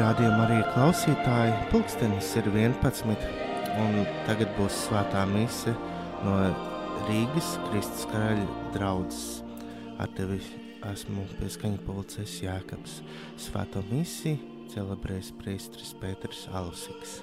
Darbie rādījuma arī klausītāji, pulkstenis ir 11, un tagad būs svētā mise no Rīgas Kristus karaļa draudzes. Ar tevi esmu pieskaņa polices Jākaps. Svēto misiju celebrēs priestris Pēters Alusiks.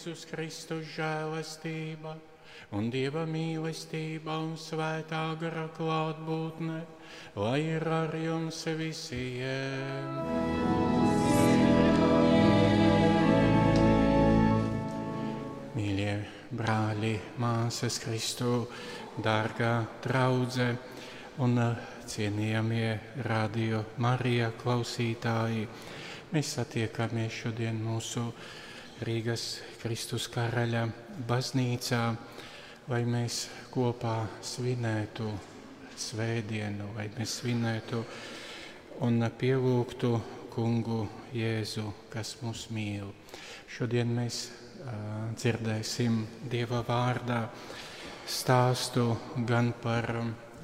Jēzus Kristus žēlastība un Dieva mīlestība un svētā gara klātbūtne, lai ir ar jums visiem. Mīļie brāļi, māsas Kristu, dārgā draudze un eh, cienījamie radio Marija klausītāji. Mēs satiekamies šodien mūsu Rīgas Kristus karaļa baznīcā, lai mēs kopā svinētu svētdienu, lai mēs svinētu un pielūgtu kungu Jēzu, kas mūs mīl. Šodien mēs uh, dzirdēsim Dieva vārdā stāstu gan par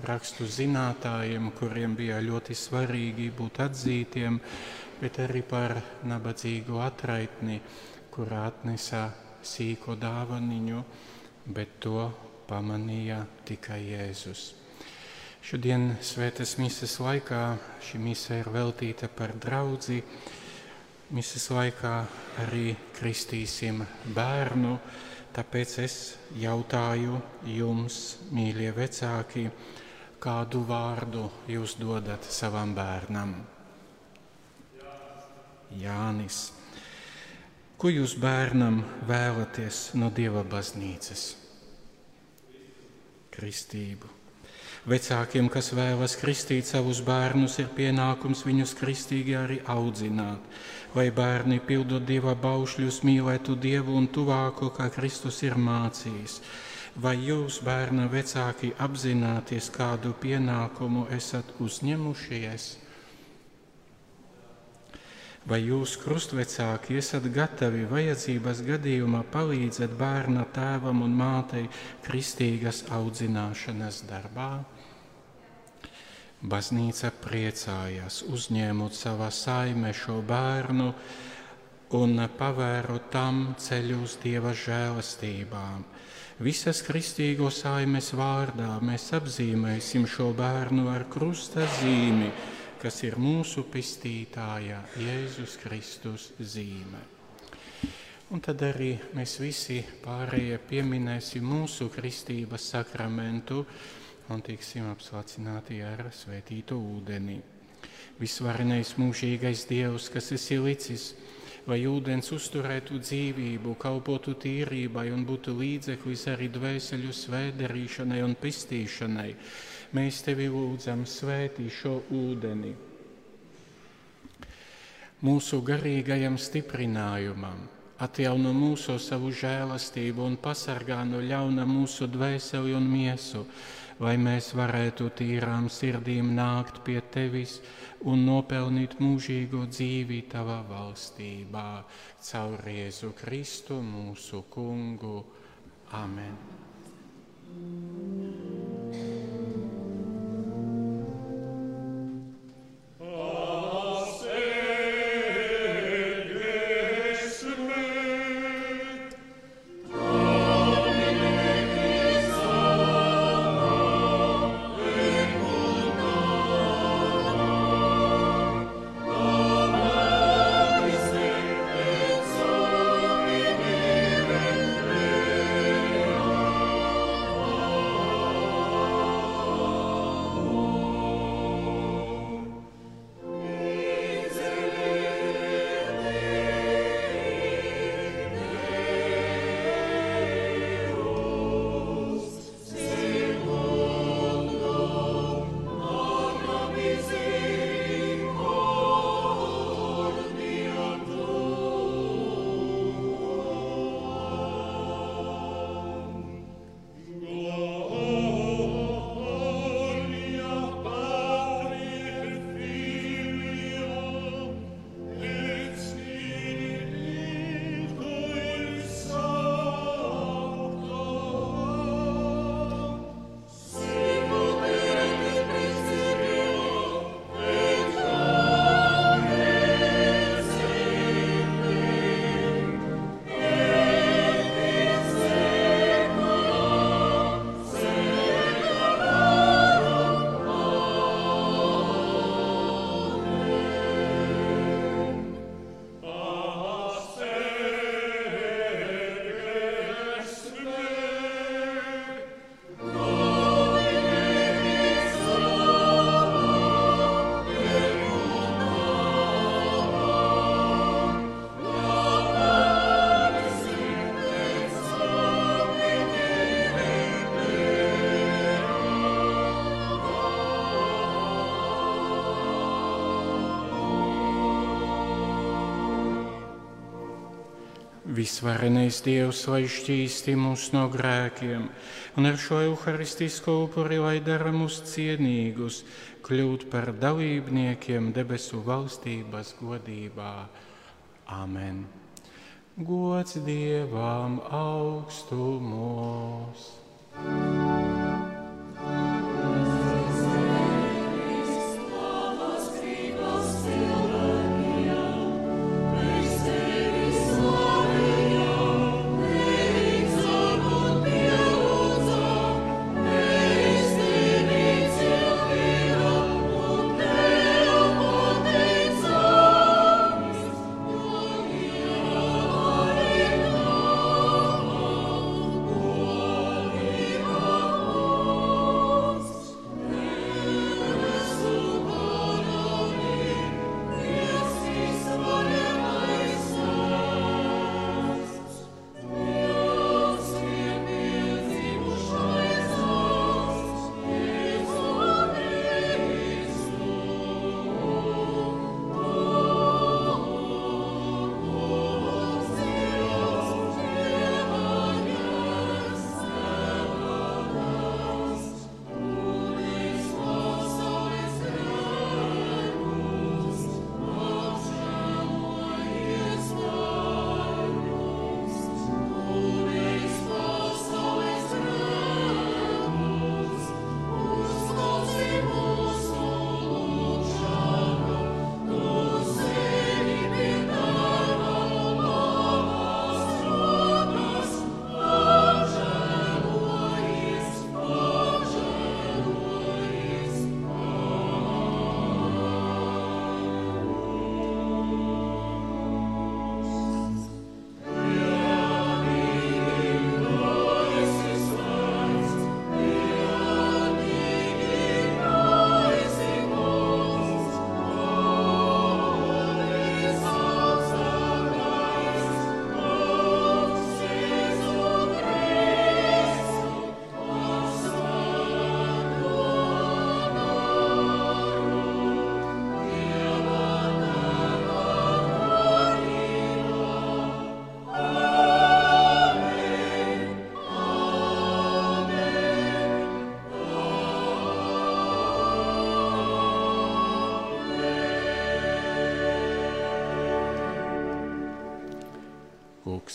rakstu zinātājiem, kuriem bija ļoti svarīgi būt atzītiem, bet arī par nabadzīgu atraitni, kur atnesa sīko dāvaniņu, bet to pamanīja tikai Jēzus. Šodien svētas mises laikā šī mise ir veltīta par draudzi. Mises laikā arī kristīsim bērnu, tāpēc es jautāju jums, mīļie vecāki, kādu vārdu jūs dodat savam bērnam? Jānis. Ko jūs bērnam vēlaties no Dieva baznīcas? Kristību. Vecākiem, kas vēlas kristīt savus bērnus, ir pienākums viņus kristīgi arī audzināt, lai bērni pildot Dieva baušļus mīlētu Dievu un tuvāko, kā Kristus ir mācījis. Vai jūs, bērna vecāki, apzināties, kādu pienākumu esat uzņemušies? Vai jūs, krustvecāki, esat gatavi vajadzības gadījumā palīdzēt bērna tēvam un mātei kristīgas audzināšanas darbā? Baznīca priecājās, uzņēmot savā saimē šo bērnu un pavērot tam ceļu uz Dieva žēlastībām. Visas kristīgo saimes vārdā mēs apzīmēsim šo bērnu ar krusta zīmi, kas ir mūsu pestītāja Jēzus Kristus zīme. Un tad arī mēs visi pārējie pieminēsim mūsu kristības sakramentu, un tiksim apsvacināti ar svētīto ūdeni. Visvarenais mūžīgais Dievs, kas esi licis, lai ūdens uzturētu dzīvību, kalpotu tīrībai un būtu līdzeklis arī dvēseļu svētdarīšanai un pistīšanai, mēs tevi lūdzam svētī šo ūdeni. Mūsu garīgajam stiprinājumam, atjauno mūsu savu žēlastību un pasargā no ļauna mūsu dvēseli un miesu, lai mēs varētu tīrām sirdīm nākt pie tevis un nopelnīt mūžīgo dzīvi tavā valstībā, caur Jēzu Kristu mūsu kungu. Amen. Amen. Visvarenais Dievs, lai šķīsti mūs no grēkiem, un ar šo evaharistisku upuri, lai dara mūs cienīgus, kļūt par dalībniekiem debesu valstības godībā. Amen! Gods Dievam augstumos!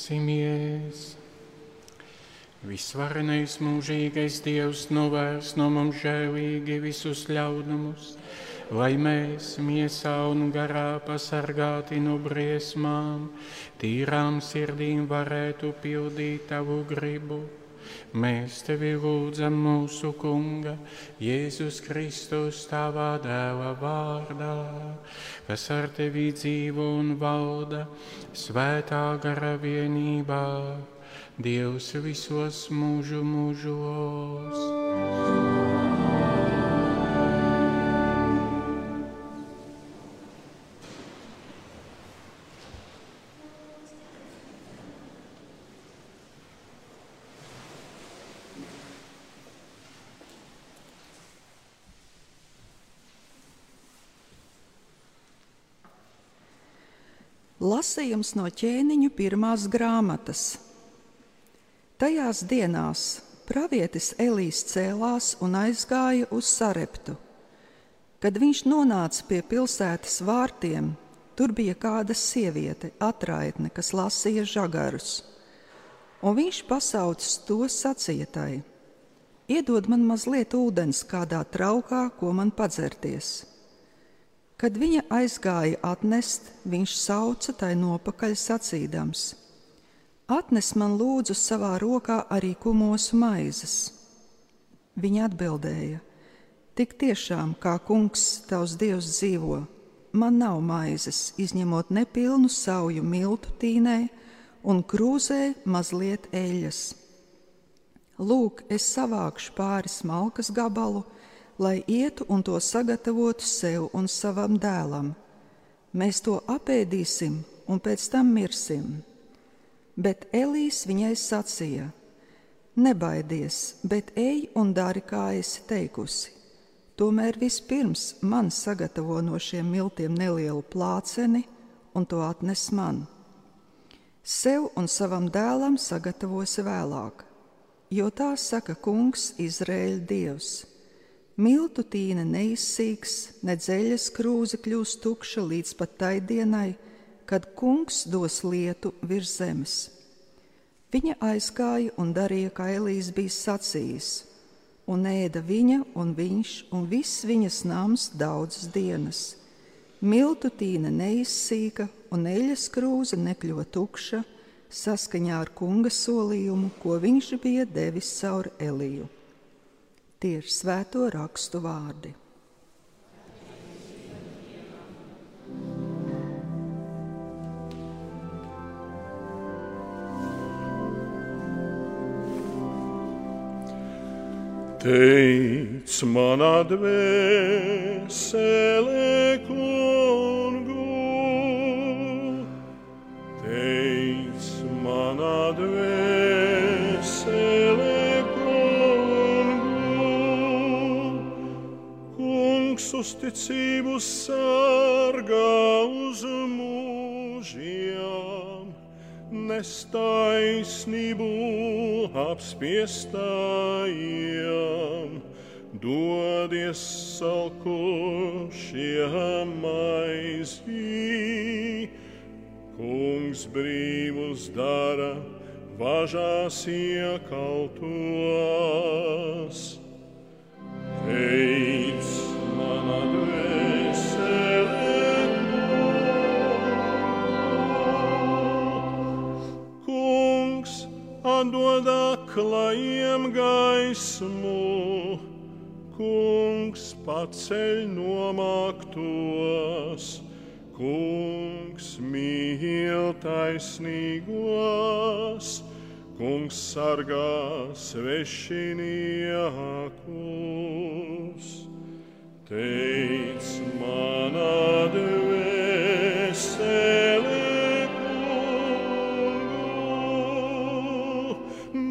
Lūksimies! Visvarenais mūžīgais Dievs novērs no mums žēlīgi visus ļaunumus, lai mēs miesā un garā pasargāti no briesmām, tīrām sirdīm varētu pildīt tavu gribu. Mēs tevi lūdzam mūsu Kunga, Jēzus Kristus, tavā dēla vārdā, kas ar tevi dzīvo un valda svētā gara vienībā, Dievs visos mūžu mūžos. Lasījums no ķēniņu pirmās grāmatas. Tajās dienās pravietis Elīs cēlās un aizgāja uz Sareptu. Kad viņš nonāca pie pilsētas vārtiem, tur bija kāda sieviete, atraitne, kas lasīja žagarus. Un viņš pasaucis to sacietai: Iedod man mazliet ūdens kādā traukā, ko man padzerties. Kad viņa aizgāja atnest, viņš sauca tai nopakaļ sacīdams: Atnes man lūdzu savā rokā arī kumosu maizes. Viņa atbildēja: Tik tiešām, kā kungs tavs dievs dzīvo, man nav maizes, izņemot nepilnu sauju miltu tīnē un krūzē mazliet eļas. Lūk, es savākšu pāris malkas gabalu, lai ietu un to sagatavotu sev un savam dēlam. Mēs to apēdīsim un pēc tam mirsim. Bet Elīs viņai sacīja: Nebaidies, bet ej un dari, kā esi teikusi. Tomēr vispirms man sagatavo no šiem miltiem nelielu plāceni un to atnes man. Sev un savam dēlam sagatavosi vēlāk, jo tā saka Kungs, Izraēļa Dievs. Miltu tīna neizsīks, ne dzeļas krūze kļūs tukša līdz pat tai dienai, kad Kungs dos lietu virs zemes. Viņa aizgāja un darīja, kā Elīs bija sacījis, un ēda viņa un viņš un viss viņas nams daudzas dienas. Miltu tīna neizsīka un eļas krūze nekļuva tukša, saskaņā ar kunga solījumu, ko viņš bija devis caur Eliju. Tie ir svēto rakstu vārdi. Teic manā dvēselē, kungu, teic manā dvēselē. Uzticību sargā uz mūžiem, nestaisnību apspiestājiem, dodies salkošiem maizī. Kungs brīvus dara, važās iekaltos. Teic, dod aklajiem gaismu, kungs paceļ nomāktos, kungs mīl taisnīgos, kungs sargā svešiniekus. Teic manā dvēselē.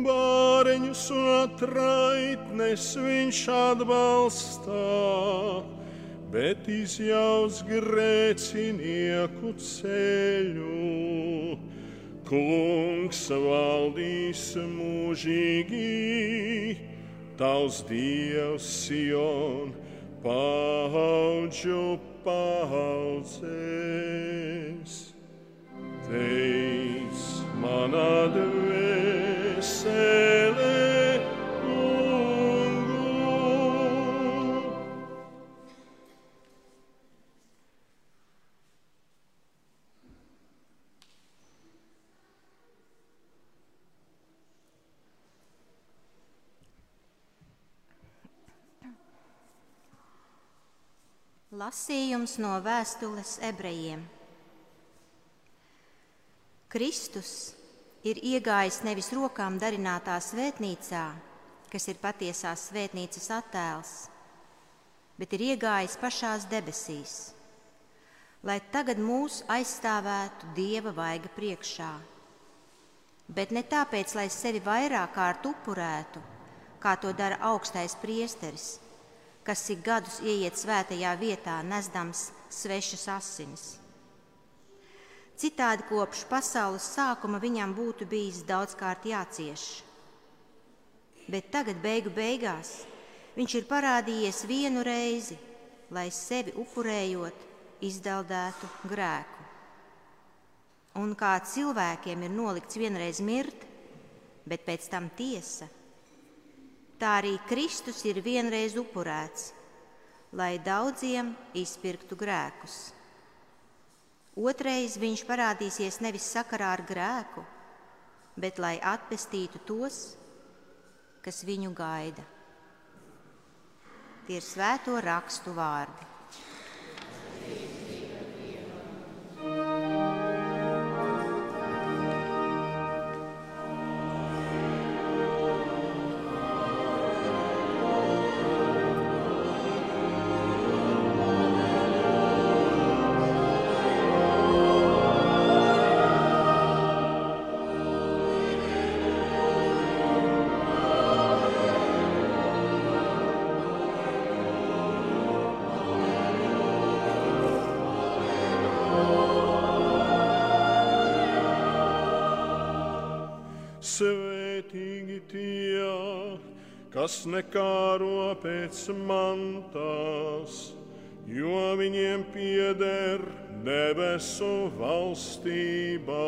Bāreņus un atraitnes viņš atbalstā, bet izjaus grēcinieku ceļu. Kungs valdīs mūžīgi, tavs dievs Sion paudžu paudzēs. Teic manā dvēselē, Lasījums no vēstules ebrejiem. Kristus ir iegājis nevis rokām darinātā svētnīcā, kas ir patiesās svētnīcas attēls, bet ir iegājis pašās debesīs, lai tagad mūs aizstāvētu Dieva vaiga priekšā. Bet ne tāpēc, lai sevi vairāk kārt upurētu, kā to dara augstais priesteris kas ik gadus ieiet svētajā vietā, nesdams svešas asinis. Citādi kopš pasaules sākuma viņam būtu bijis daudzkārt jācieš. Bet tagad, beigu beigās, viņš ir parādījies vienu reizi, lai sevi upurējot, izdeldētu grēku. Un kā cilvēkiem ir nolikts vienreiz mirt, bet pēc tam tiesa tā arī Kristus ir vienreiz upurēts, lai daudziem izpirktu grēkus. Otrais viņš parādīsies nevis sakarā ar grēku, bet lai atpestītu tos, kas viņu gaida. Tie ir svēto rakstu vārdi. Kas nekāro pēc mantas, jo viņiem pieder debesu valstībā.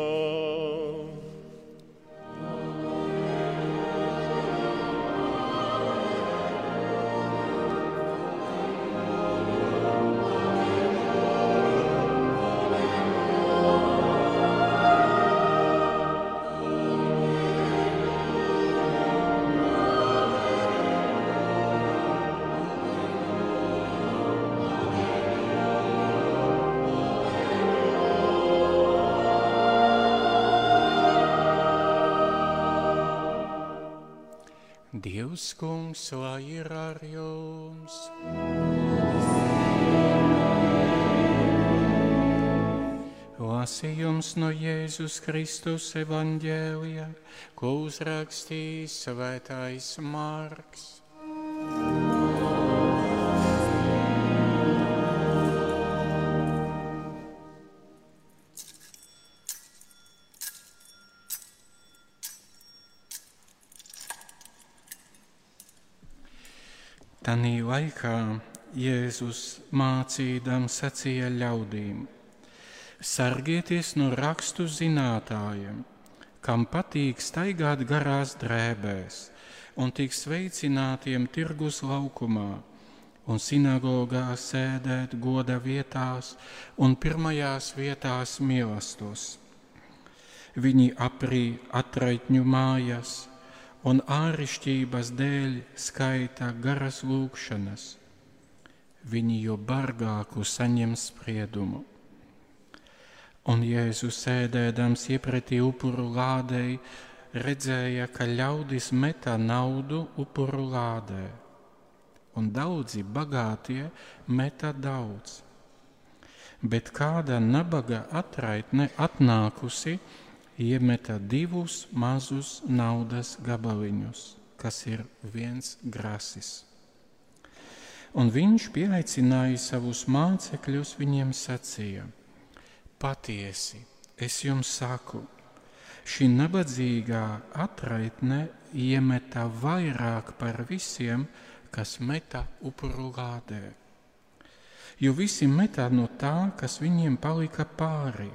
Dievs, kungs, lai ir ar jums! Lasījums no Jēzus Kristus evaņģēlija, ko uzrakstīs svētais Marks. Tanī laikā Jēzus mācīdams sacīja ļaudīm: Sargieties no rakstu zinātājiem, kam patīk staigāt garās drēbēs un tik sveicinātiem tirgus laukumā un sinagogā sēdēt goda vietās un pirmajās vietās mīlestos. Viņi aprī atraitņu mājas un āršķirības dēļ skaita garas lūkšanas, viņi jo bargāku saņem spriedumu. Un Jēzus sēdēdams iepratī upuru lādei, redzēja, ka ļaudis metā naudu upuru lādē, un daudzi bagātie metā daudz. Bet kāda nabaga atraitne atnākusi, iemeta divus mazus naudas gabaliņus, kas ir viens grasis. Un viņš pieaicināja savus mācekļus, viņiem sacīja: Patiesi, es jums saku, šī nabadzīgā atraitne iemeta vairāk par visiem, kas meta upuru lādē. Jo visi metā no tā, kas viņiem palika pāri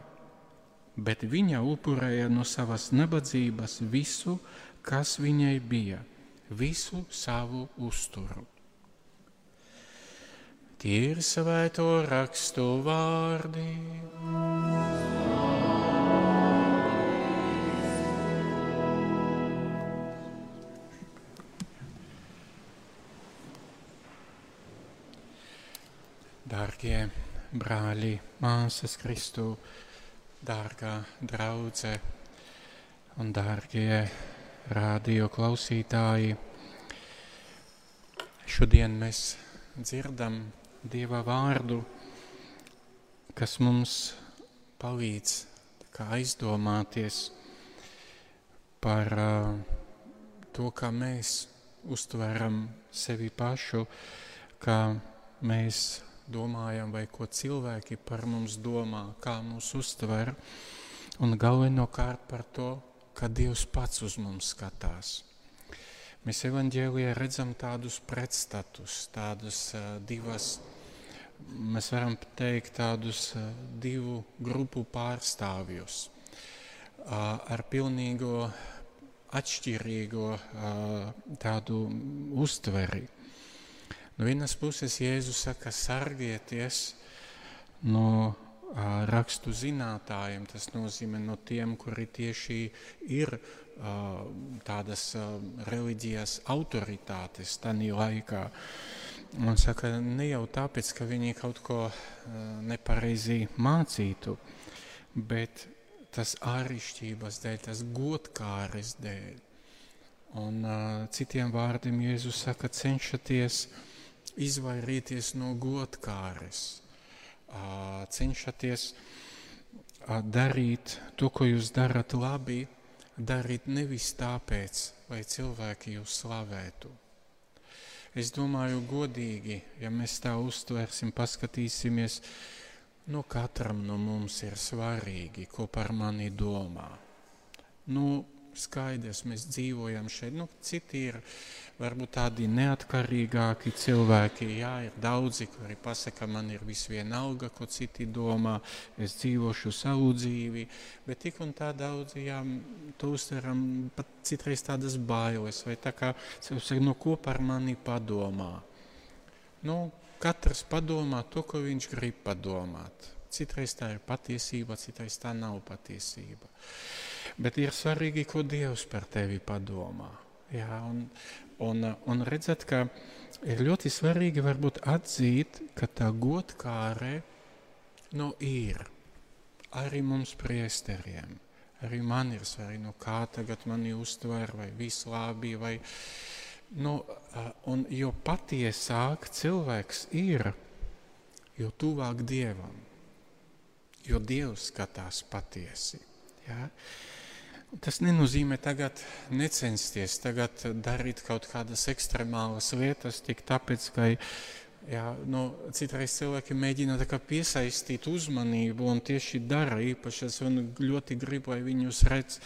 bet viņa upurēja no savas nabadzības visu, kas viņai bija, visu savu uzturu. Tie ir svēto rakstu vārdi. Dārgie brāļi, māsas Kristu, dārgā draudzē un dārgie rādio klausītāji. Šodien mēs dzirdam Dieva vārdu, kas mums palīdz aizdomāties par to, kā mēs uztveram sevi pašu, kā mēs domājam, vai ko cilvēki par mums domā, kā mūs uztver, un galvenokārt par to, kā Dievs pats uz mums skatās. Mēs evaņģēlijā redzam tādus pretstatus, tādus uh, divas, mēs varam teikt, tādus uh, divu grupu pārstāvjus uh, ar pilnīgo atšķirīgo tādu uztveri. No vienas puses Jēzus saka, sargieties no uh, rakstu zinātājiem, tas nozīmē no tiem, kuri tieši ir uh, tādas uh, reliģijas autoritātes tanī laikā. Un saka, ne jau tāpēc, ka viņi kaut ko nepareizi mācītu, bet tas āršķirības dēļ, tas godkāres dēļ. Un uh, citiem vārdiem Jēzus saka, cenšaties uh, izvairīties no godkāres, cenšaties darīt to, ko jūs darat labi, darīt nevis tāpēc, lai cilvēki jūs slavētu. Es domāju, godīgi, ja mēs tā uztvērsim, paskatīsimies, no katram no mums ir svarīgi, ko par mani domā. Nu, skaidrs, mēs dzīvojam šeit. Nu, citi ir varbūt tādi neatkarīgāki cilvēki. Jā, ir daudzi, kuri pasaka, man ir viss vienalga, ko citi domā, es dzīvošu savu dzīvi. Bet tik un tā daudzi, jā, to uztveram pat citreiz tādas bailes, vai tā kā saka, no ko par mani padomā. Nu, katrs padomā to, ko viņš grib padomāt. Citreiz tā ir patiesība, citreiz tā nav patiesība. Bet ir svarīgi, ko Dievs par tevi padomā. Jā, un, un, un redzat, ka ir ļoti svarīgi varbūt atzīt, ka tā godkāre nu, ir arī mums priesteriem. Arī man ir svarīgi, nu, kā tagad mani uztver, vai viss labi, vai, nu, un jo patiesāk cilvēks ir, jo tuvāk Dievam jo Dievs skatās patiesi. Ja? Tas nenozīmē tagad necensties, tagad darīt kaut kādas ekstremālas lietas, tik tāpēc, ka jā, nu, citreiz cilvēki mēģina piesaistīt uzmanību un tieši dara īpaši. Es ļoti gribu, lai viņus redz,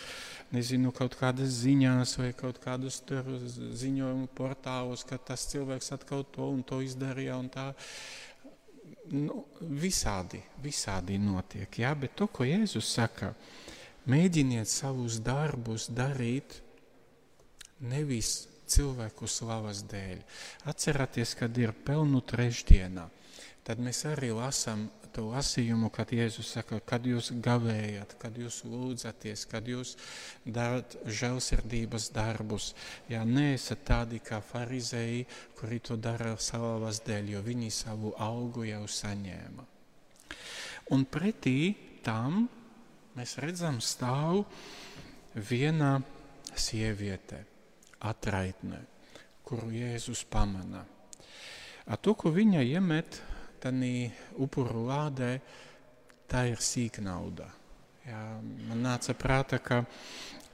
nezinu, kaut kādas ziņās vai kaut kādus ziņojumu portālus, ka tas cilvēks atkal to un to izdarīja un tā nu, visādi, visādi notiek. Jā, bet to, ko Jēzus saka, mēģiniet savus darbus darīt nevis cilvēku slavas dēļ. Atcerieties, kad ir pelnu trešdienā, tad mēs arī lasām to lasījumu, kad Jēzus saka, kad jūs gavējat, kad jūs lūdzaties, kad jūs darat žēlsirdības darbus. Jā, neesat tādi kā farizēji, kuri to dara savas dēļ, jo viņi savu algu jau saņēma. Un pretī tam mēs redzam stāv viena sieviete, atraitne, kuru Jēzus pamana. A to, ko viņa iemet tādā upuru lādē, tā ir sīka nauda. Jā, man nāca prāta, ka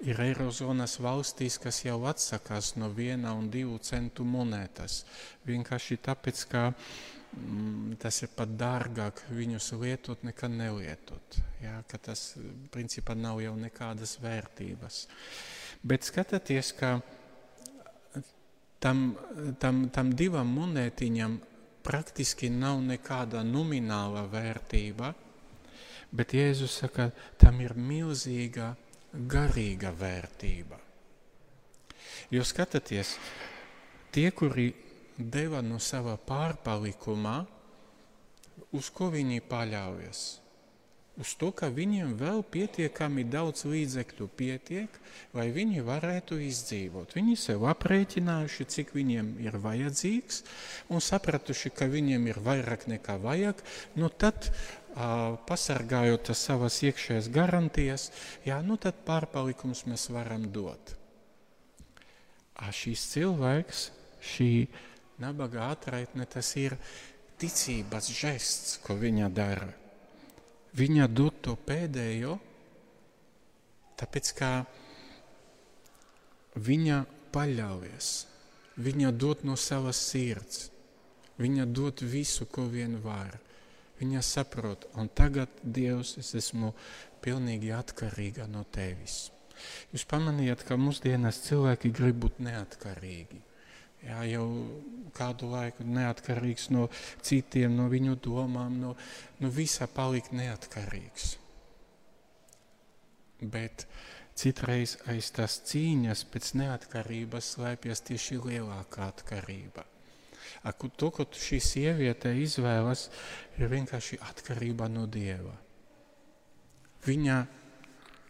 ir Eirozonas valstīs, kas jau atsakās no viena un divu centu monētas. Vienkārši tāpēc, ka mm, tas ir pat dārgāk viņus lietot nekā nelietot. Jā, ka tas principā nav jau nekādas vērtības. Bet skatieties, ka tam, tam, tam divam monētiņam praktiski nav nekāda nomināla vērtība, bet Jēzus saka, tam ir milzīga garīga vērtība. Jo skatieties, tie, kuri deva no sava pārpalikuma, uz ko viņi paļaujas? uz to, ka viņiem vēl pietiekami daudz līdzekļu pietiek, lai viņi varētu izdzīvot. Viņi sev aprēķinājuši, cik viņiem ir vajadzīgs, un sapratuši, ka viņiem ir vairāk nekā vajag, nu tad, pasargājot savas iekšējās garantijas, jā, nu tad pārpalikums mēs varam dot. A, šīs cilvēks, šī nabaga atraitne, tas ir ticības žests, ko viņa dara viņa dod to pēdējo, tāpēc kā viņa paļaujas, viņa dod no savas sirds, viņa dod visu, ko vien var. Viņa saprot, un tagad, Dievs, es esmu pilnīgi atkarīga no tevis. Jūs pamanījāt, ka mūsdienās cilvēki grib būt neatkarīgi jā, jau kādu laiku neatkarīgs no citiem, no viņu domām, no, no visa palikt neatkarīgs. Bet citreiz aiz tās cīņas pēc neatkarības slēpjas tieši lielākā atkarība. Aku, to, ko šī sieviete izvēlas, ir vienkārši atkarība no Dieva. Viņa,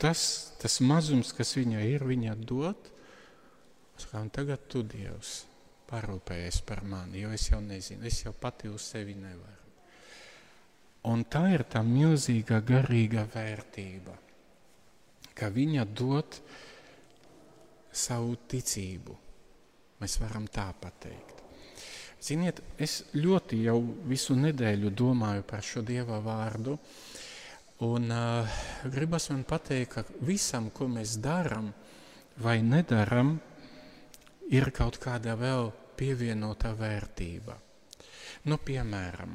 tas, tas mazums, kas viņa ir, viņa dod, un tagad tu Dievs parūpējies par mani, jo es jau nezinu, es jau pati uz sevi nevaru. Un tā ir tā milzīga garīga vērtība, ka viņa dod savu ticību. Mēs varam tā pateikt. Ziniet, es ļoti jau visu nedēļu domāju par šo Dieva vārdu, un uh, gribas man pateikt, ka visam, ko mēs darām vai nedaram, ir kaut kāda vēl pievienotā vērtība. Nu, piemēram,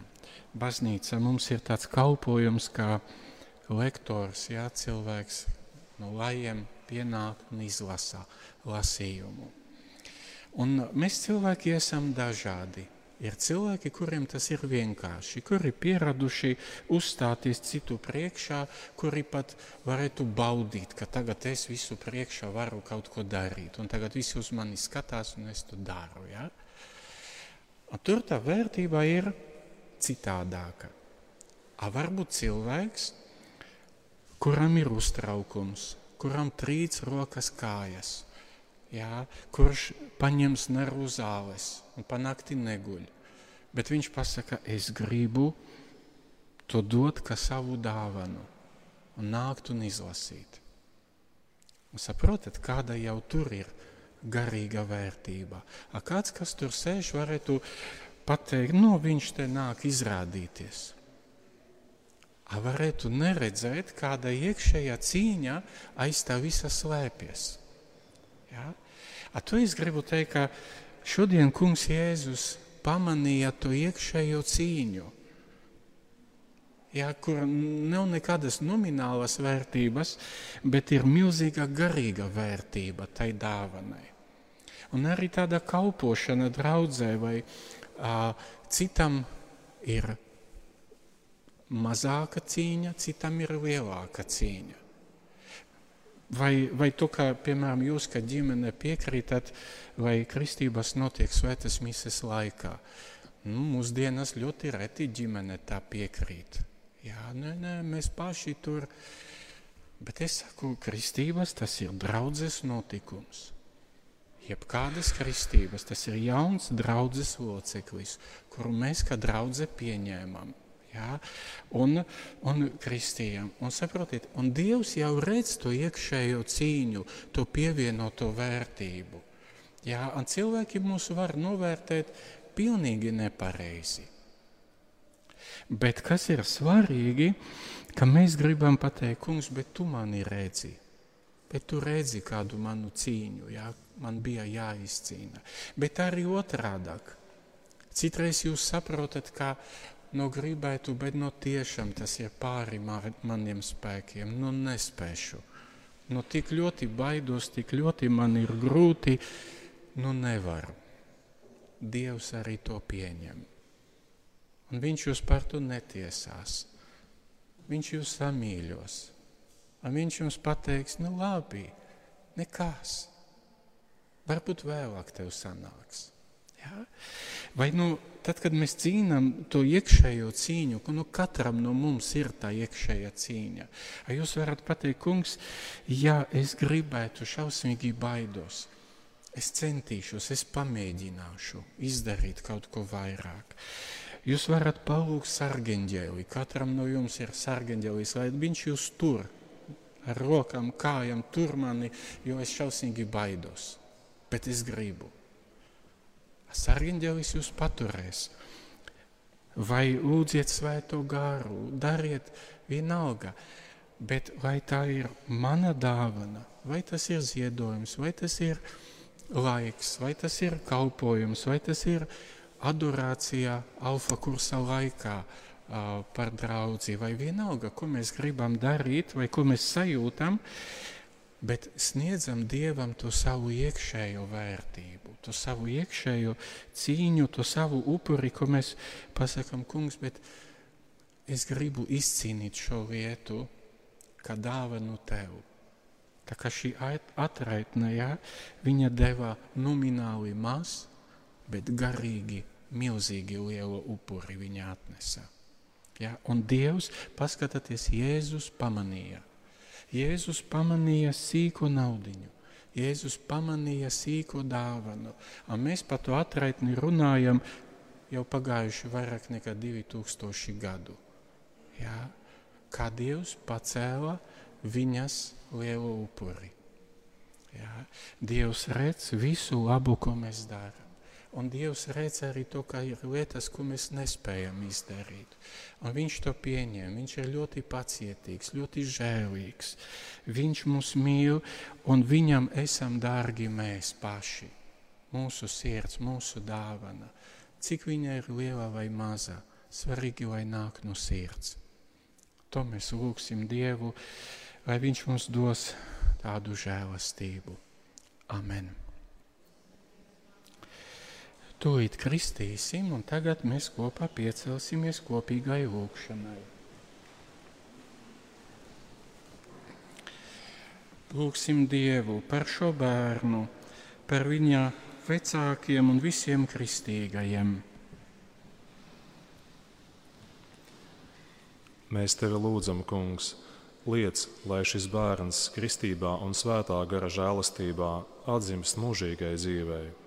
baznīca mums ir tāds kalpojums kā lektors, jā, cilvēks no lajiem pienāk un izlasa lasījumu. Un mēs cilvēki esam dažādi. Ir cilvēki, kuriem tas ir vienkārši, kuri pieraduši uzstāties citu priekšā, kuri pat varētu baudīt, ka tagad es visu priekšā varu kaut ko darīt, un tagad visi uz mani skatās, un es to daru. Ja? Un tur tā vērtība ir citādāka. A varbūt cilvēks, kuram ir uztraukums, kuram trīc rokas kājas, jā, kurš paņems nervu zāles un panākti neguļ. Bet viņš pasaka, es gribu to dot kā savu dāvanu un nākt un izlasīt. Un saprotat, kāda jau tur ir garīga vērtība. A kāds, kas tur sēž, varētu pateikt, no viņš te nāk izrādīties. A varētu neredzēt, kāda iekšējā cīņa aiz tā visa slēpjas. Ja? A to es gribu teikt, ka šodien kungs Jēzus pamanīja to iekšējo cīņu, ja, kur nav nekādas nominālas vērtības, bet ir milzīga garīga vērtība tai dāvanai. Un arī tāda kalpošana draudzē vai a, citam ir mazāka cīņa, citam ir lielāka cīņa. Vai, vai to, ka, piemēram, jūs, kā ģimene piekrītat, vai kristības notiek svētas mises laikā? Nu, mūsdienas ļoti reti ģimene tā piekrīt. Jā, nē, nē, mēs paši tur. Bet es saku, kristības tas ir draudzes notikums. Jebkādas kristības, tas ir jauns draudzes loceklis, kuru mēs kā draudze pieņēmam. Ja? Un, un kristījam. Un saprotiet, un Dievs jau redz to iekšējo cīņu, to pievienoto vērtību. Ja? Un cilvēki mūs var novērtēt pilnīgi nepareizi. Bet kas ir svarīgi, ka mēs gribam pateikt, kungs, bet tu mani redzi. Bet tu redzi kādu manu cīņu, ja? man bija jāizcīna. Bet arī otrādāk. Citreiz jūs saprotat, ka nu gribētu, bet nu tiešām tas ir pāri maniem spēkiem, nu nespēšu. Nu tik ļoti baidos, tik ļoti man ir grūti, nu nevaru. Dievs arī to pieņem. Un viņš jūs par to netiesās. Viņš jūs samīļos. Un viņš jums pateiks, nu labi, nekas. Varbūt vēlāk tev sanāks. Ja? Vai nu, tad, kad mēs cīnām to iekšējo cīņu, nu, katram no mums ir tā iekšējā cīņa. Vai jūs varat pateikt, kungs, ja es gribētu šausmīgi baidos, es centīšos, es pamēģināšu izdarīt kaut ko vairāk. Jūs varat palūgt sargeņģēli, katram no jums ir sargeņģēlis, lai viņš jūs tur ar rokām, kājām, tur mani, jo es šausmīgi baidos, bet es gribu. Sargeņģelis jūs paturēs. Vai lūdziet svēto garu, dariet vienalga, bet vai tā ir mana dāvana, vai tas ir ziedojums, vai tas ir laiks, vai tas ir kalpojums, vai tas ir adorācija alfa kursa laikā uh, par draudzi, vai vienalga, ko mēs gribam darīt, vai ko mēs sajūtam, bet sniedzam Dievam to savu iekšējo vērtību, to savu iekšējo cīņu, to savu upuri, ko mēs pasakam, kungs, bet es gribu izcīnīt šo vietu, kā dāvanu tev. Tā kā šī atraitne, ja, viņa deva nomināli maz, bet garīgi, milzīgi lielu upuri viņa atnesa. Ja, un Dievs, paskatieties, Jēzus pamanīja – Jēzus pamanīja sīko naudiņu. Jēzus pamanīja sīko dāvanu. Un mēs par to atraitni runājam jau pagājuši vairāk nekā 2000 gadu. Jā? Kā Dievs pacēla viņas lielu upuri. Jā? Dievs redz visu labu, ko mēs darām. Un Dievs redz arī to, ka ir lietas, ko mēs nespējam izdarīt. Un viņš to pieņem. Viņš ir ļoti pacietīgs, ļoti žēlīgs. Viņš mūs mīl, un viņam esam dārgi mēs paši. Mūsu sirds, mūsu dāvana. Cik viņa ir liela vai maza, svarīgi, lai nāk no sirds. To mēs lūgsim Dievu, lai Viņš mums dos tādu žēlastību. Amen. Tūlīt kristīsim, un tagad mēs kopā piecelsimies kopīgai lūkšanai. Lūksim Dievu par šo bērnu, par viņa vecākiem un visiem kristīgajiem. Mēs tevi lūdzam, Kungs, liec, lai šis bērns kristībā un svētā gara žēlastībā atzimst mūžīgai dzīvei.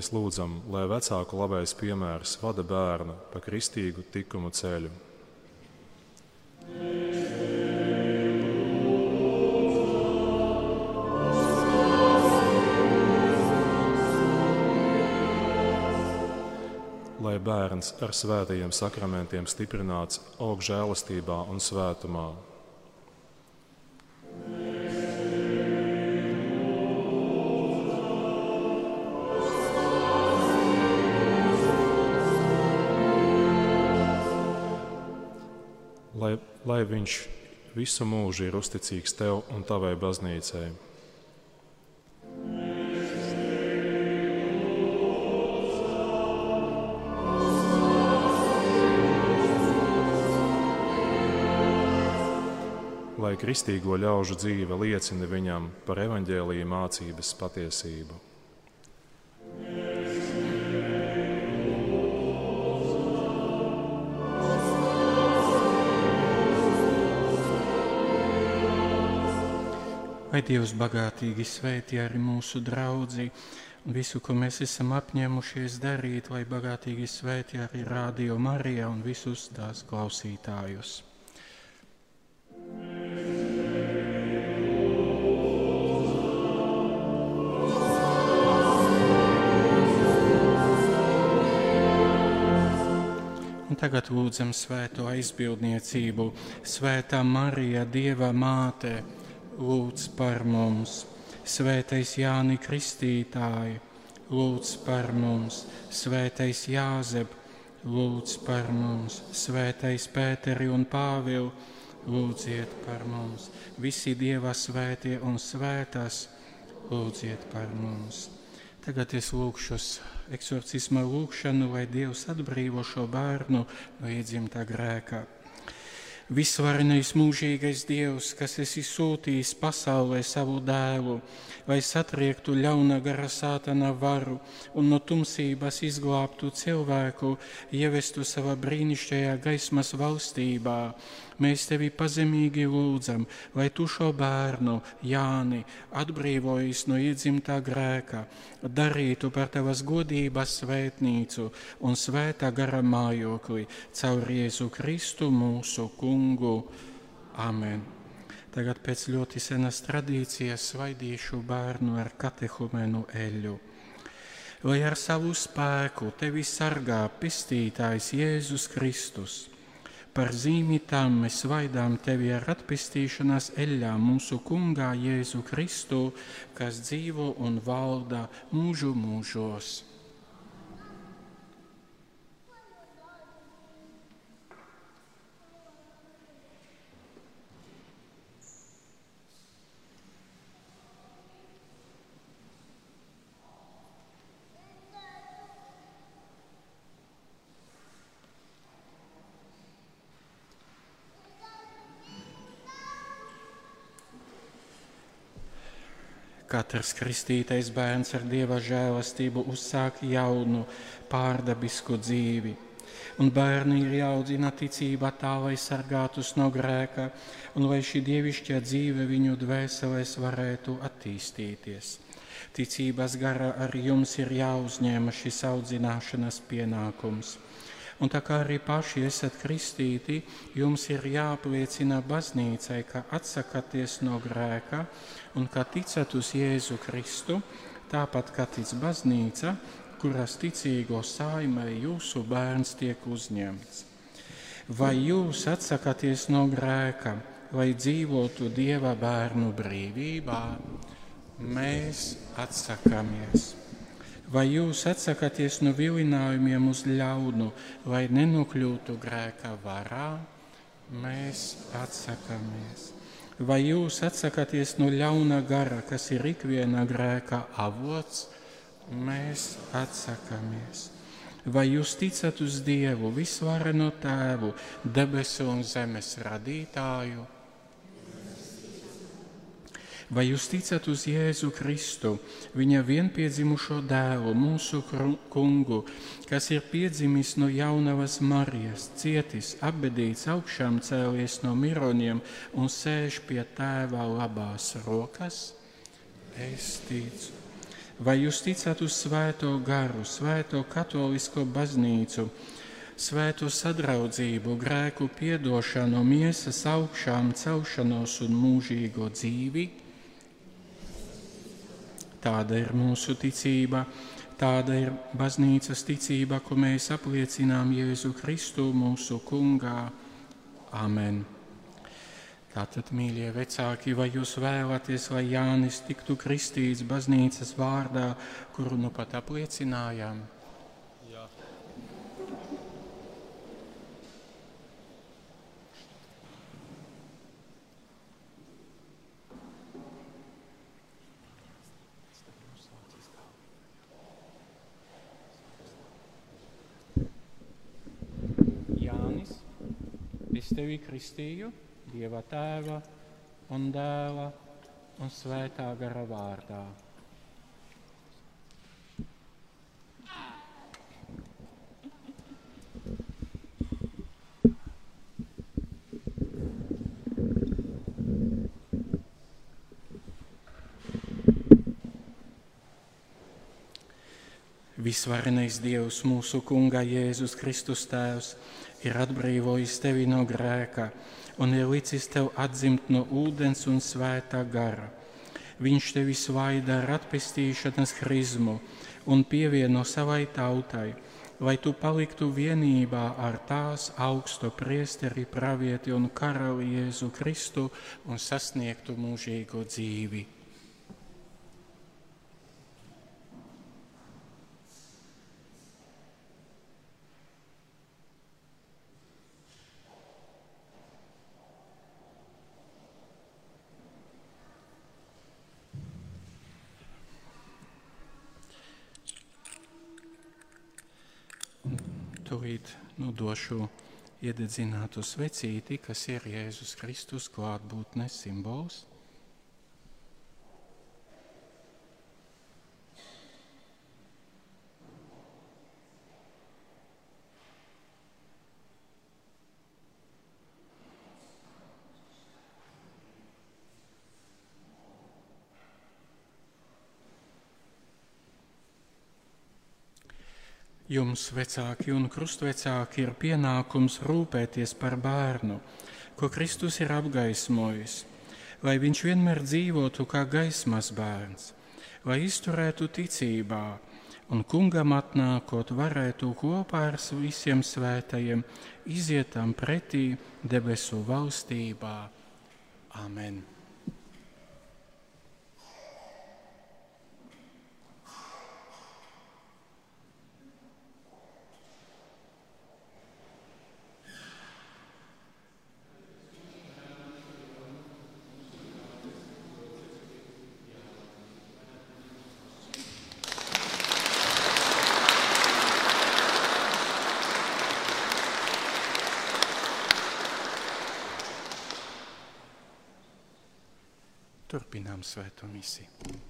Mēs lūdzam, lai vecāku labais piemērs vada bērnu pa kristīgu tikumu ceļu. Lai bērns ar svētajiem sakramentiem stiprināts aug žēlastībā un svētumā. Lai, lai viņš visu mūžu ir uzticīgs tev un tavai baznīcai. Kristīgo ļaužu dzīve liecina viņam par evaņģēlīja mācības patiesību. Lai Dievs bagātīgi svētī arī mūsu draugu un visu, ko mēs esam apņēmušies darīt, lai bagātīgi svētī arī Rādio Marijā un visus tās klausītājus. Tagad lūdzam svēto aizbildniecību. Svētā Marija, Dieva māte, lūdz par mums. Svētais Jāni Kristītāji, lūdz par mums. Svētais Jāzeb, lūdz par mums. Svētais Pēteri un Pāvils, lūdziet par mums. Visi Dieva svētie un svētās, lūdziet par mums. Tagad es lūkšu eksorcisma lūgšanu, lai Dievs atbrīvo šo bērnu no iedzimta grēka. Visvarenais mūžīgais Dievs, kas esi sūtījis pasaulē savu dēlu, lai satriektu ļauna gara sātana varu un no tumsības izglābtu cilvēku, ievestu savā brīnišķīgajā gaismas valstībā, Mēs tevi pazemīgi lūdzam, lai tu šo bērnu, Jāni, atbrīvojas no iedzimtā grēka, darītu par tavas godības svētnīcu un svētā gara mājokli caur Jēzu Kristu mūsu kungu. Amen. Tagad pēc ļoti senas tradīcijas svaidīšu bērnu ar katehumenu eļu. Lai ar savu spēku tevi sargā pestītājs Jēzus Kristus Par zīmi tam mēs svaidām tevi ar atpestīšanās eļļā mūsu kungā Jēzu Kristu, kas dzīvo un valda mūžu mūžos. Katrs kristītais bērns ar dieva žēlastību uzsāk jaunu, pārdabisku dzīvi. Un bērni ir jāaudzina ticībā tā, lai sargātus no grēka, un lai šī dievišķā dzīve viņu dvēselēs varētu attīstīties. Ticības gara arī jums ir jāuzņēma šis audzināšanas pienākums. Un tā kā arī paši esat kristīti, jums ir jāapliecina baznīcai, ka atsakāties no grēka un ka ticat uz Jēzu Kristu, tāpat kā tic baznīca, kuras ticīgo saimē jūsu bērns tiek uzņemts. Vai jūs atsakāties no grēka, lai dzīvotu Dieva bērnu brīvībā? mēs atsakāmies. Vai jūs atsakāties no vilinājumiem uz ļaunu, lai nenokļūtu grēka varā? Mēs atsakāmies. Vai jūs atsakāties no ļauna gara, kas ir ikviena grēka avots? Mēs atsakāmies. Vai jūs ticat uz Dievu, visvareno tēvu, debesu un zemes radītāju? Vai jūs ticat uz Jēzu Kristu, viņa vienpiedzimušo dēlu, mūsu kungu, kas ir piedzimis no jaunavas Marijas, cietis, apbedīts augšām cēlies no mironiem un sēž pie tēva labās rokas? Es ticu. Vai jūs ticat uz svēto garu, svēto katolisko baznīcu, svēto sadraudzību, grēku piedošanu, miesas augšām celšanos un mūžīgo dzīvi? Tāda ir mūsu ticība, tāda ir baznīcas ticība, ko mēs apliecinām Jēzu Kristu mūsu kungā. Amen! Tātad, mīļie vecāki, vai jūs vēlaties, lai Jānis tiktu kristīts baznīcas vārdā, kuru nu pat apliecinājām? Jā. Jānis, es tevi kristīju. Dieva tēva un dēla un svētā gara vārdā. Visvarenais Dievs, mūsu Kunga Jēzus Kristus Tēvs, ir atbrīvojis tevi no grēka un ir licis tev atzimt no ūdens un svētā gara. Viņš tevi svaida ar atpestīšanas hrizmu un pievieno savai tautai, lai tu paliktu vienībā ar tās augsto priesteri, pravieti un karali Jēzu Kristu un sasniegtu mūžīgo dzīvi. Nodošu iededzinātu svecīti, kas ir Jēzus Kristus klātbūtnes simbols. Jums, vecāki un krustvecāki, ir pienākums rūpēties par bērnu, ko Kristus ir apgaismojis, lai viņš vienmēr dzīvotu kā gaismas bērns, lai izturētu ticībā un kungam atnākot varētu kopā ar visiem svētajiem izietam pretī debesu valstībā. Amen! Turpinām svēto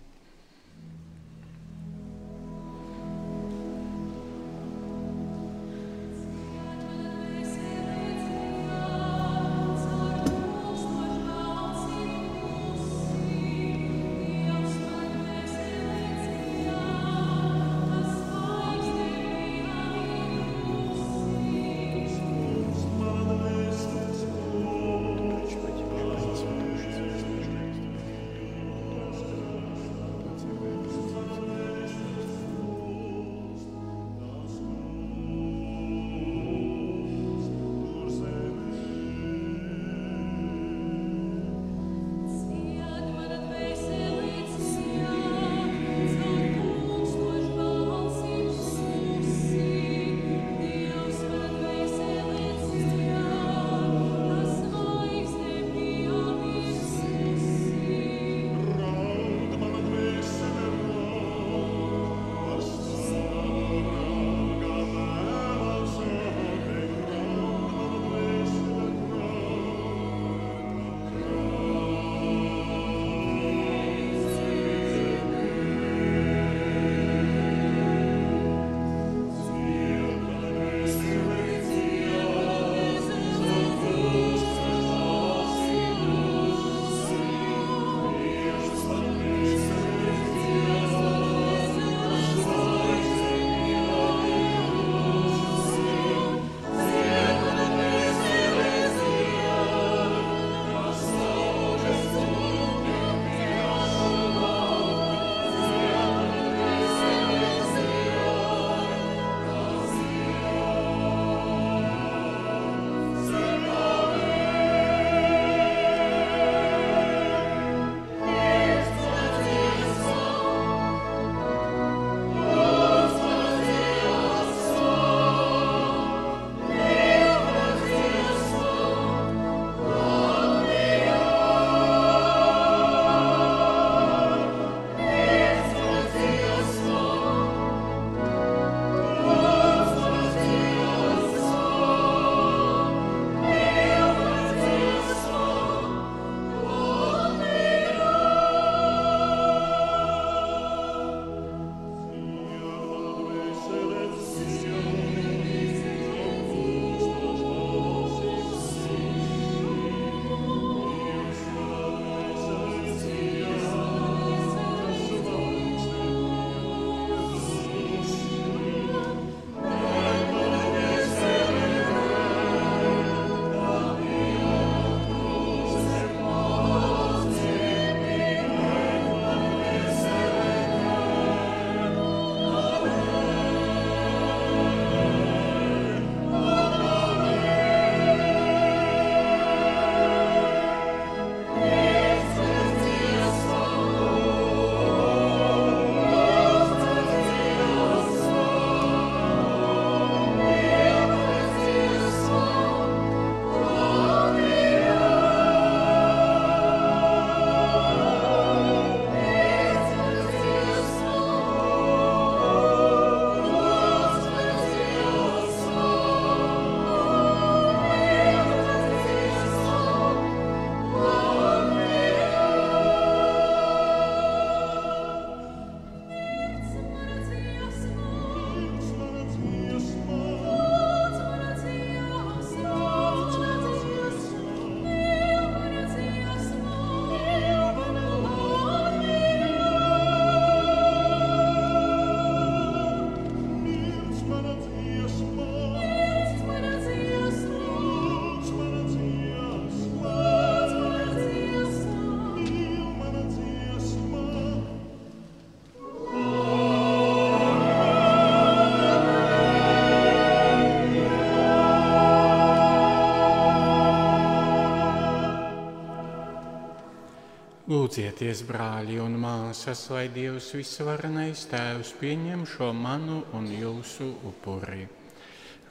Lūdzieties, brāļi un māsas, lai Dievs visvarenais Tēvs pieņem šo manu un jūsu upuri.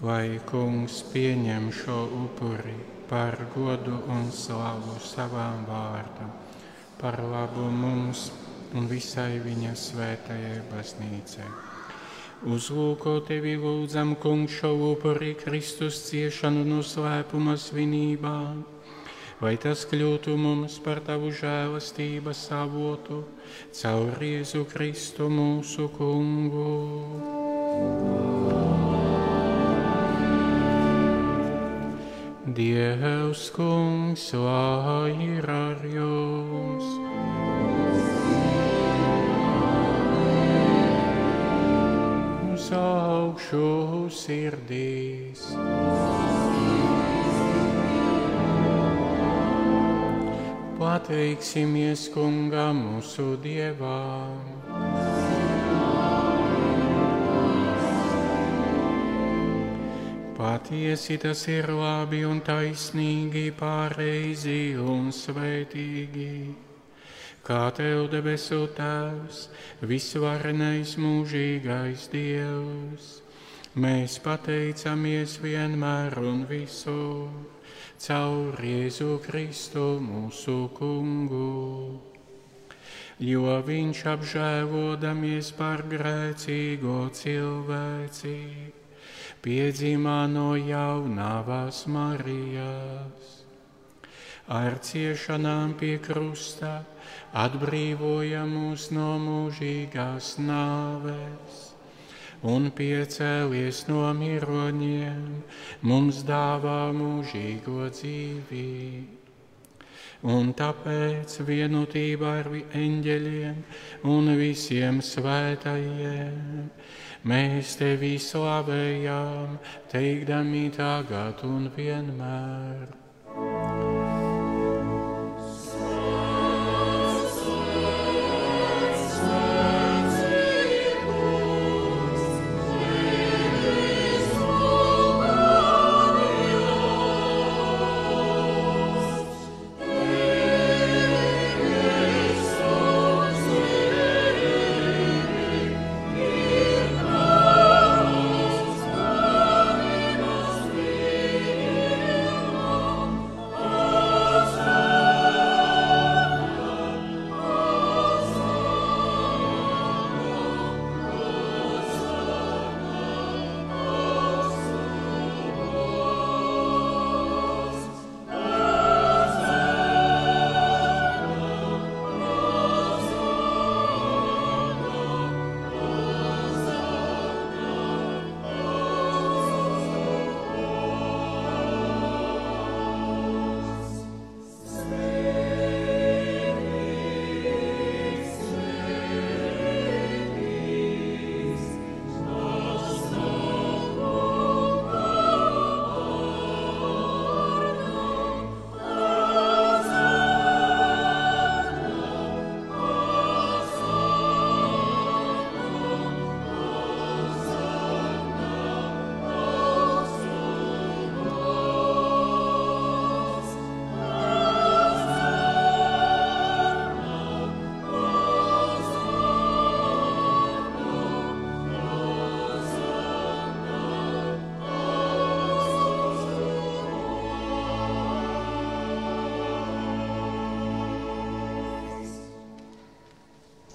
Lai Kungs pieņem šo upuri par godu un slavu savām vārdam, par labu mums un visai viņa svētajai baznīcai. Uzlūko tevi lūdzam, Kungs, šo upuri Kristus ciešanu no slēpuma svinībām lai tas kļūtu mums par tavu žēlastības avotu, caur Jēzu Kristu mūsu kungu. Dievs, kungs, lai ir ar jums! Uz augšu sirdīs! Pateiksimies kungam mūsu dievām. Patiesi tas ir labi un taisnīgi, pareizi un svētīgi. Kā tev debesu tēvs, visvarenais mūžīgais dievs, mēs pateicamies vienmēr un visur caur Jēzu Kristu mūsu kungu. Jo viņš apžēlodamies par grēcīgo cilvēci, piedzimā no jaunavas Marijas. Ar ciešanām pie krusta atbrīvoja mūs no mūžīgās nāves un piecēlies no miroņiem, mums dāvā mūžīgo dzīvi. Un tāpēc vienotībā ar eņģeļiem un visiem svētajiem mēs tevi slavējām, teikdami tagad un vienmēr.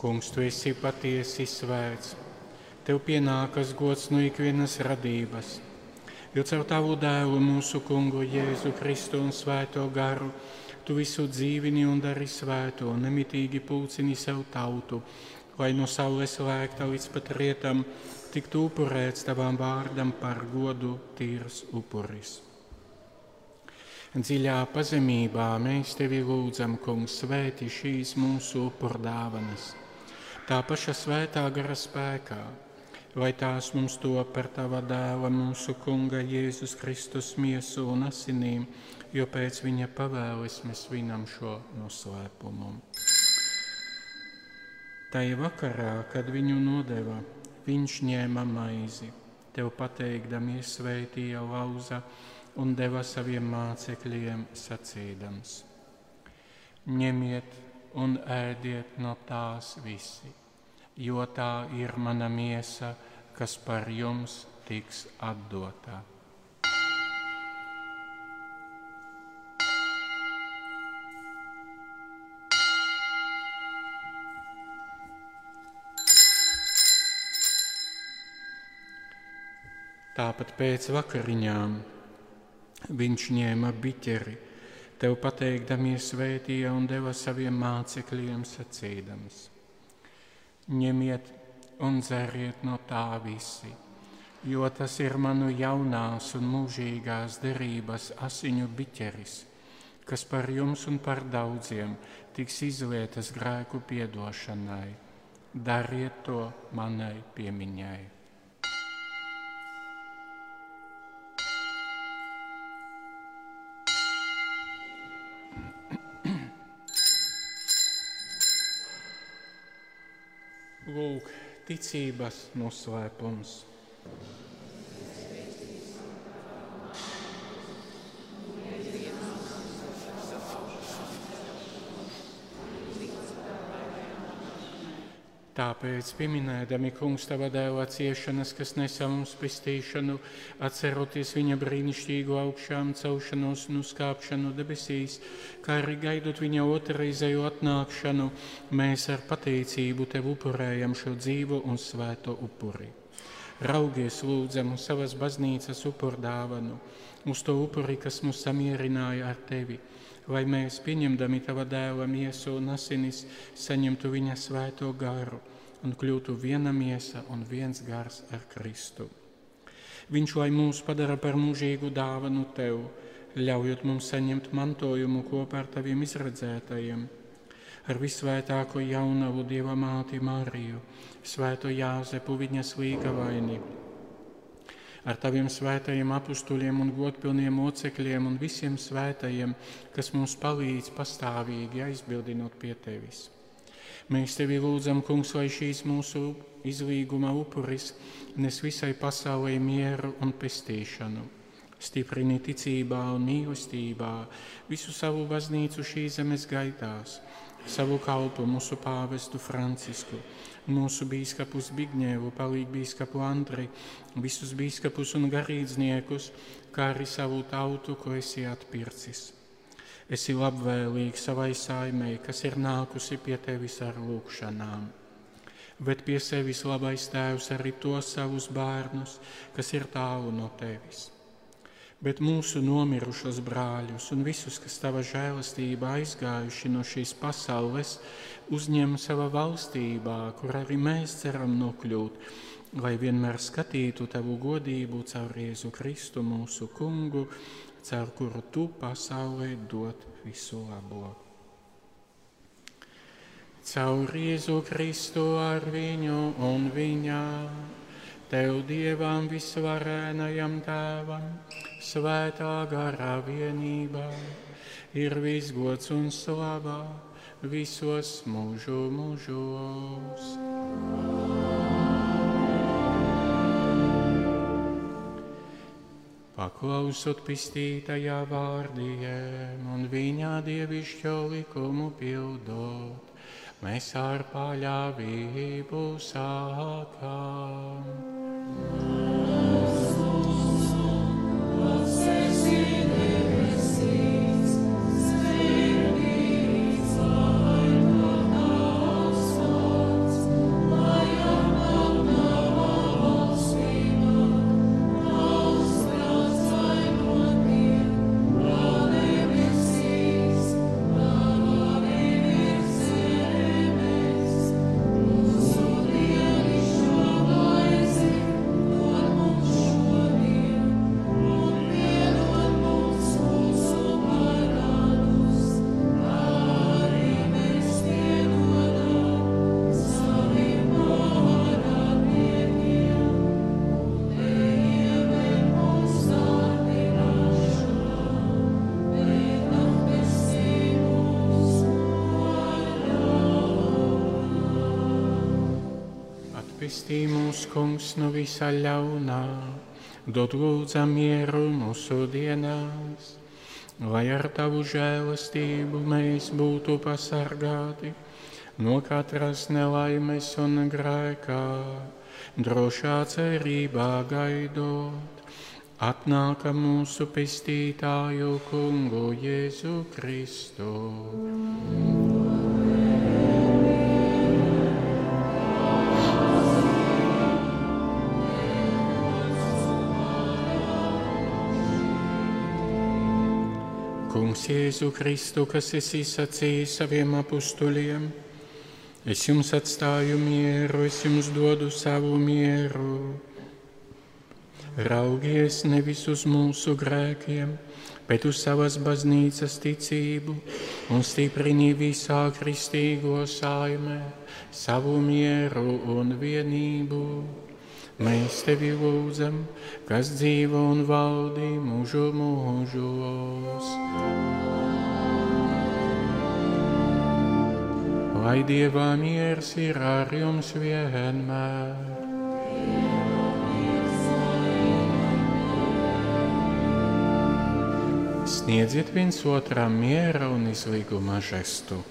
Kungs, tu esi patiesi svēts. Tev pienākas gods no ikvienas radības. Jo caur tavu dēlu, mūsu kungu Jēzu Kristu un Svēto garu, tu visu dzīvini un dari svēto, nemitīgi pulcini sev tautu, lai no saules lēkta līdz pat rietam tiktu upurēts tavam vārdam par godu tīrs upuris. Dziļā pazemībā mēs tevi lūdzam, kungs, svēti šīs mūsu upurdāvanas tā paša svētā gara spēkā, lai tās mums to par tava dēla, mūsu kunga Jēzus Kristus miesu un asinīm, jo pēc viņa pavēles mēs svinam šo noslēpumu. Tajā vakarā, kad viņu nodeva, viņš ņēma maizi, tev pateikdamies svētīja lauza un deva saviem mācekļiem sacīdams: Ņemiet un ēdiet no tās visi, jo tā ir mana miesa, kas par jums tiks atdotā. Tāpat pēc vakariņām viņš ņēma biķeri, tev pateikdamies svētīja un deva saviem mācekļiem sacīdams: Ņemiet un dzeriet no tā visi, jo tas ir manu jaunās un mūžīgās derības asiņu biķeris, kas par jums un par daudziem tiks izlietas grēku piedošanai. Dariet to manai piemiņai. Ticības noslēpums. Tāpēc, pieminēdami kungs tava dēla ciešanas, kas nesa mums pestīšanu, atceroties viņa brīnišķīgo augšām celšanos un uzkāpšanu debesīs, kā arī gaidot viņa otrreizējo atnākšanu, mēs ar pateicību tev upurējam šo dzīvo un svēto upuri. Raugies, lūdzam, uz savas baznīcas upurdāvanu, uz to upuri, kas mūs samierināja ar tevi lai mēs, pieņemdami tava dēla miesu un asinis, saņemtu viņa svēto garu un kļūtu viena miesa un viens gars ar Kristu. Viņš lai mūs padara par mūžīgu dāvanu tev, ļaujot mums saņemt mantojumu kopā ar taviem izredzētajiem, ar visvētāko jaunavu Dieva māti Mariju, svēto Jāzepu viņas līgavaini ar taviem svētajiem apstuļiem un godpilniem mocekļiem un visiem svētajiem, kas mums palīdz pastāvīgi aizbildinot pie tevis. Mēs tevi lūdzam, Kungs, lai šīs mūsu izlīguma upuris nes visai pasaulē mieru un pestīšanu. Stiprini ticībā un mīlestībā visu savu baznīcu šīs zemes gaitās, savu kalpu mūsu pāvestu Francisku, mūsu bīskapus Bigņēvu, palīgu bīskapu Andri, visus bīskapus un garīdzniekus, kā arī savu tautu, ko esi atpircis. Esi labvēlīgs savai saimei, kas ir nākusi pie tevis ar lūgšanām. Bet pie sevis labais tēvs arī tos savus bērnus, kas ir tālu no tevis bet mūsu nomirušos brāļus un visus, kas tava žēlastībā aizgājuši no šīs pasaules, uzņem savā valstībā, kur arī mēs ceram nokļūt, lai vienmēr skatītu tavu godību caur Jēzu Kristu mūsu kungu, caur kuru tu pasaulē dot visu labo. Caur Jēzu Kristu ar viņu un viņā Tev Dievam visvarēnajam tēvam, svētā garā vienībā, ir visgods un slavā visos mūžu mūžos. Paklausot pistītajā vārdiem un viņa dievišķo likumu pildot, mēs ar paļāvību sākam. Atpestī mūsu kungs no visā ļaunā, dod lūdzam mieru mūsu dienās, lai ar tavu žēlastību mēs būtu pasargāti no katras nelaimes un grēkā, drošā cerībā gaidot. Atnāka mūsu pestītāju kungu Jēzu Kristu. Kungs Jēzu Kristu, kas esi sacījis saviem apstuļiem, es jums atstāju mieru, es jums dodu savu mieru. Raugies nevis uz mūsu grēkiem, bet uz savas baznīcas ticību un stiprini visā kristīgo saimē savu mieru un vienību Mēs tevi lūdzam, kas dzīvo un valdi mūžu mūžos. Lai Dievā miers ir ar jums vienmēr. Sniedziet viens otram miera un izlīguma žestu.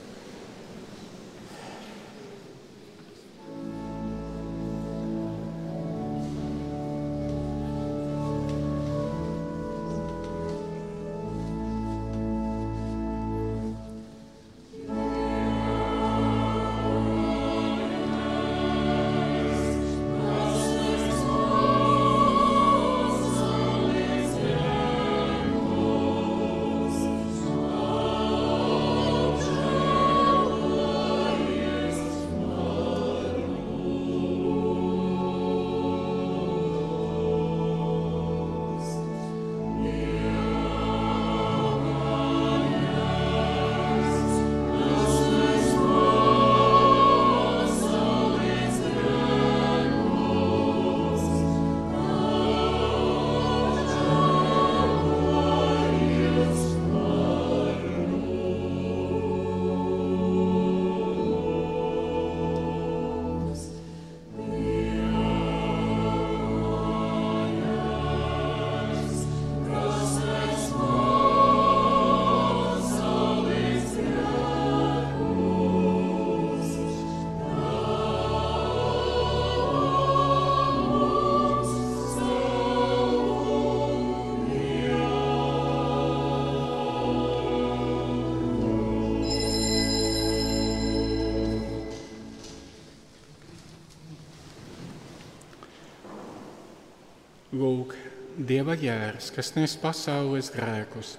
Dieva jērs, kas nes pasaules grēkus,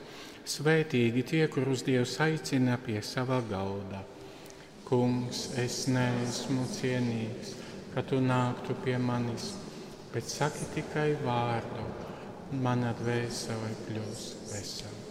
svētīgi tie, kurus Dievs aicina pie sava galda. Kungs, es neesmu cienīgs, ka tu nāktu pie manis, bet saki tikai vārdu, un mana dvēsele kļūs vesela.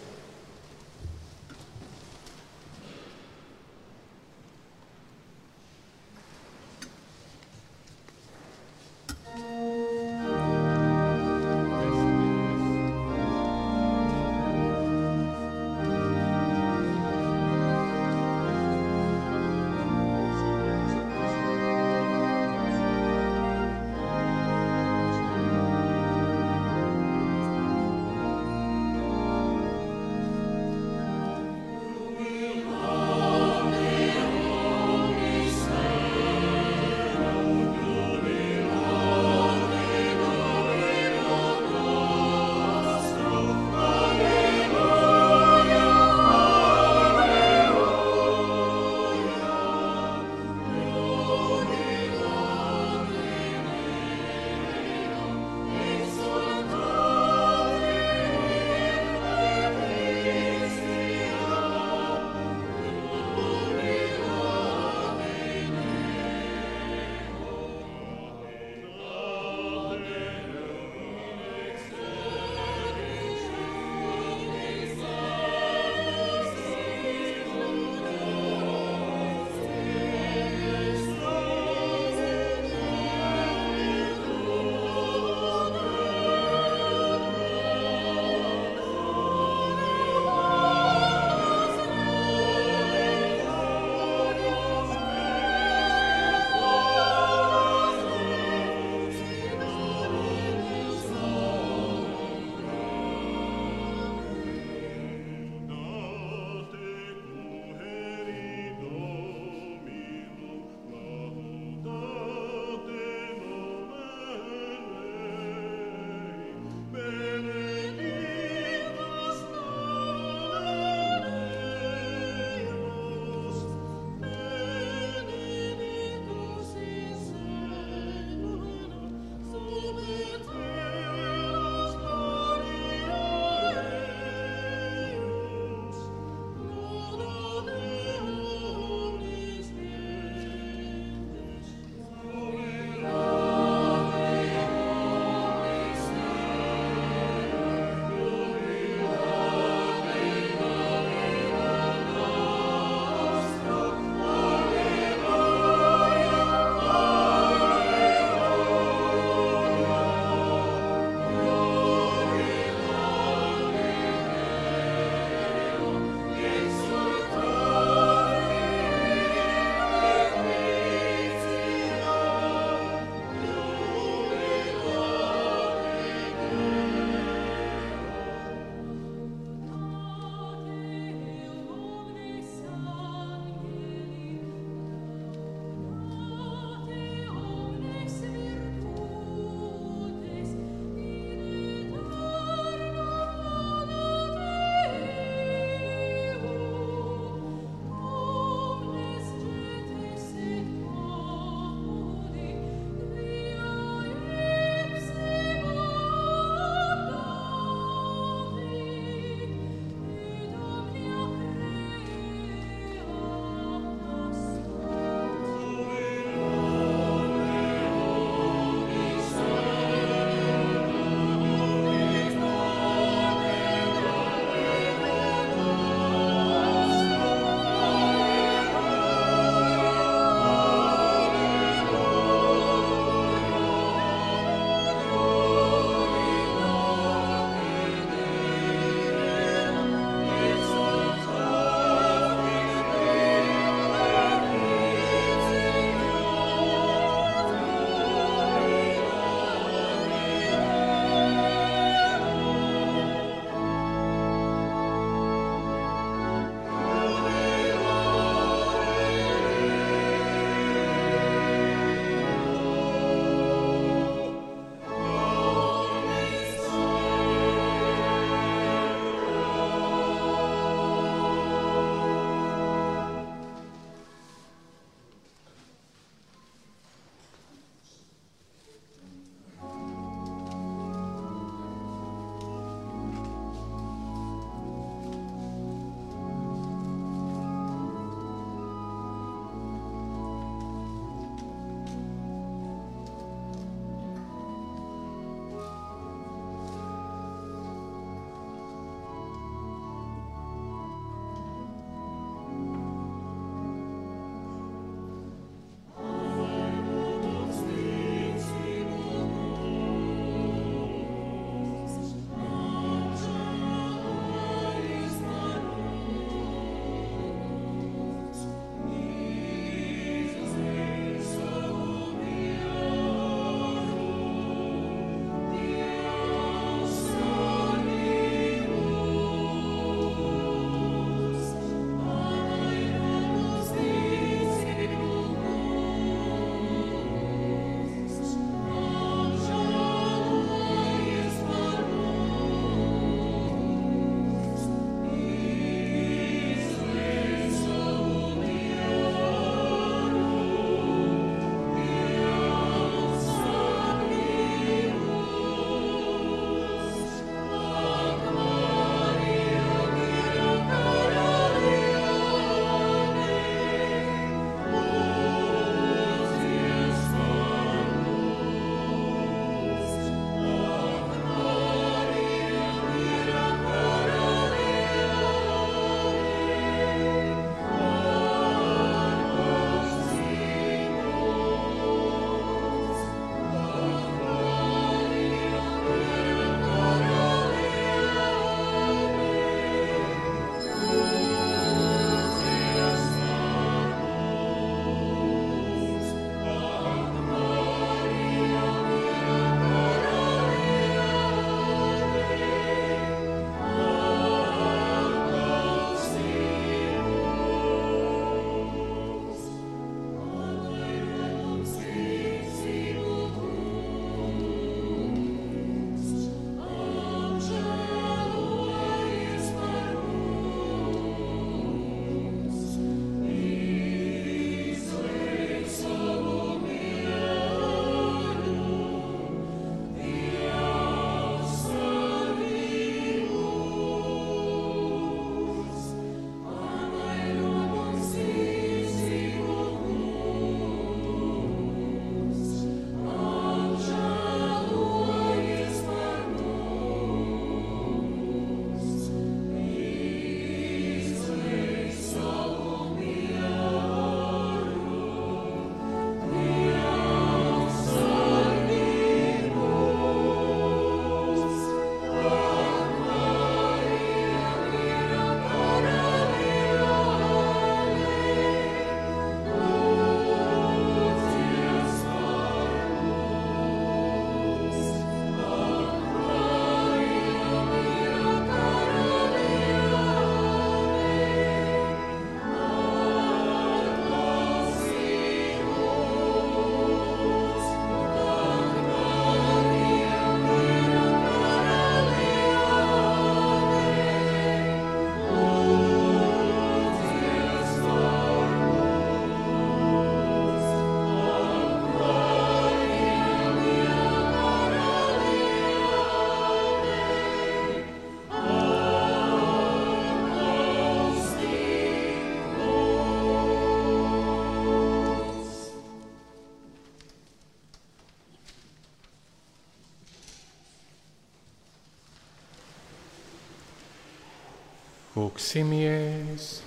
Lūksimies!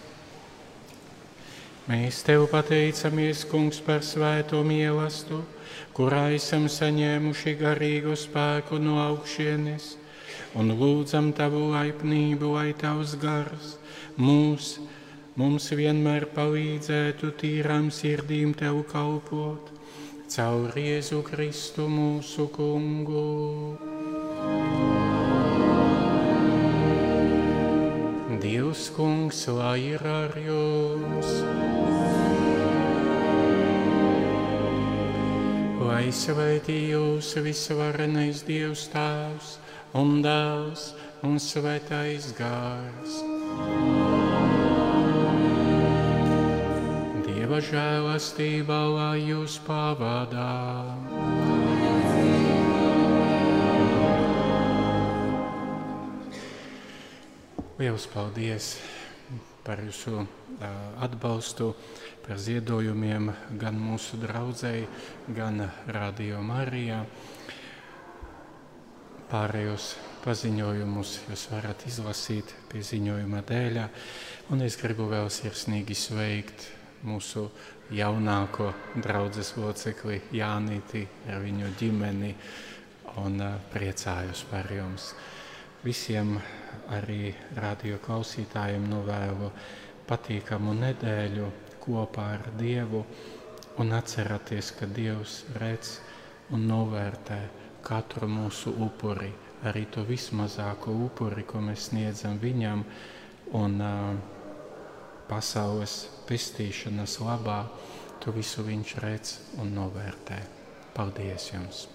Mēs Tev pateicamies, Kungs, par svēto mīlestību, kurā esam saņēmuši garīgu spēku no augšienes, un lūdzam Tavu laipnību, lai Tavs gars mūs, mums vienmēr palīdzētu tīrām sirdīm Tev kalpot, caur Jēzu Kristu mūsu Kungu. Dievs, kungs, lai ir ar jums! Lai svētī jūs visvarenais Dievs Tēvs un Dēls un Svētais Gārs. Dieva žēlastībā, lai jūs pavadā. Lielas paldies par jūsu atbalstu, par ziedojumiem gan mūsu draudzēji, gan Radio Marijā. Pārējos paziņojumus jūs varat izlasīt pie ziņojuma dēļ. Un es gribu vēl sirsnīgi sveikt mūsu jaunāko draudzes locekli Jānīti ar viņu ģimeni un priecājos par jums. Visiem arī radio klausītājiem novēlu patīkamu nedēļu kopā ar Dievu un atcerieties, ka Dievs redz un novērtē katru mūsu upuri, arī to vismazāko upuri, ko mēs sniedzam viņam un uh, pasaules pestīšanas labā, to visu viņš redz un novērtē. Paldies jums!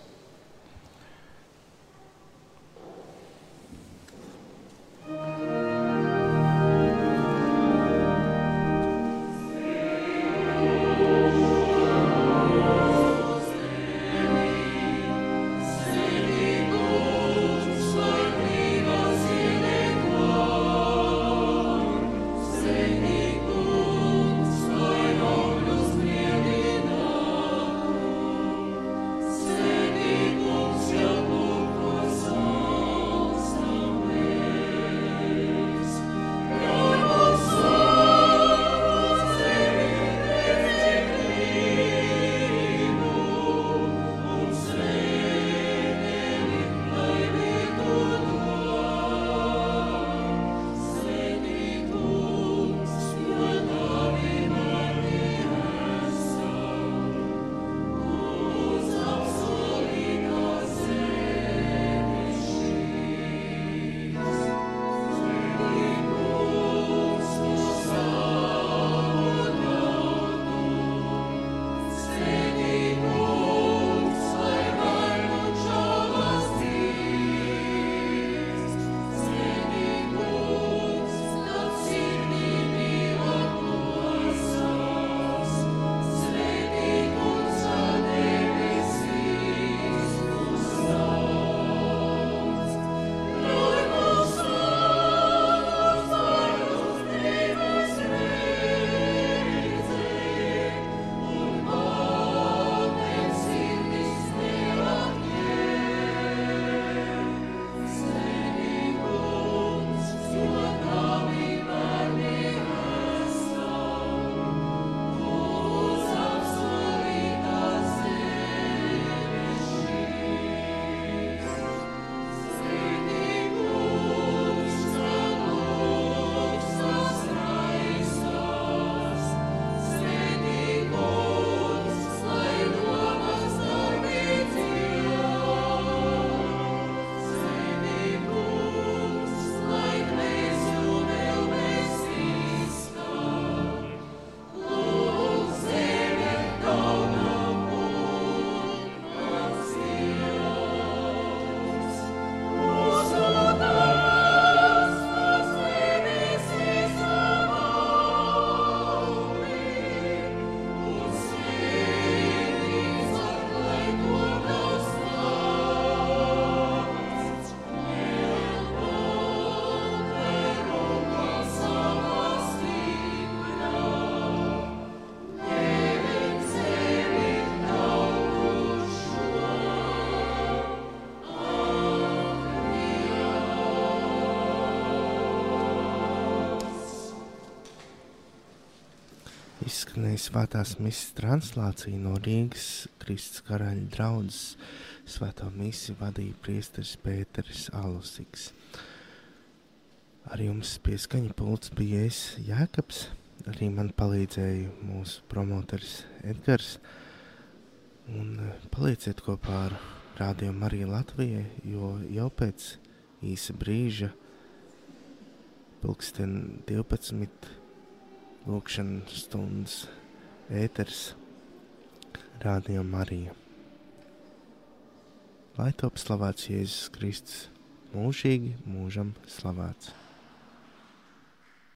Izskanēja svētās misijas translācija no Rīgas Kristus karaļa draudzes. Svēto misiju vadīja priesteris Pēteris Alusiks. Ar jums pieskaņa pults bija es Jēkabs. Arī man palīdzēja mūsu promotoris Edgars. Un eh, palieciet kopā ar Radio Mariju Latvijai, jo jau pēc īsa brīža, pulksten 12 lūkšanas stundas ēters Rādio Marija. Lai top slavēts Jēzus Kristus, mūžīgi mūžam slavēts.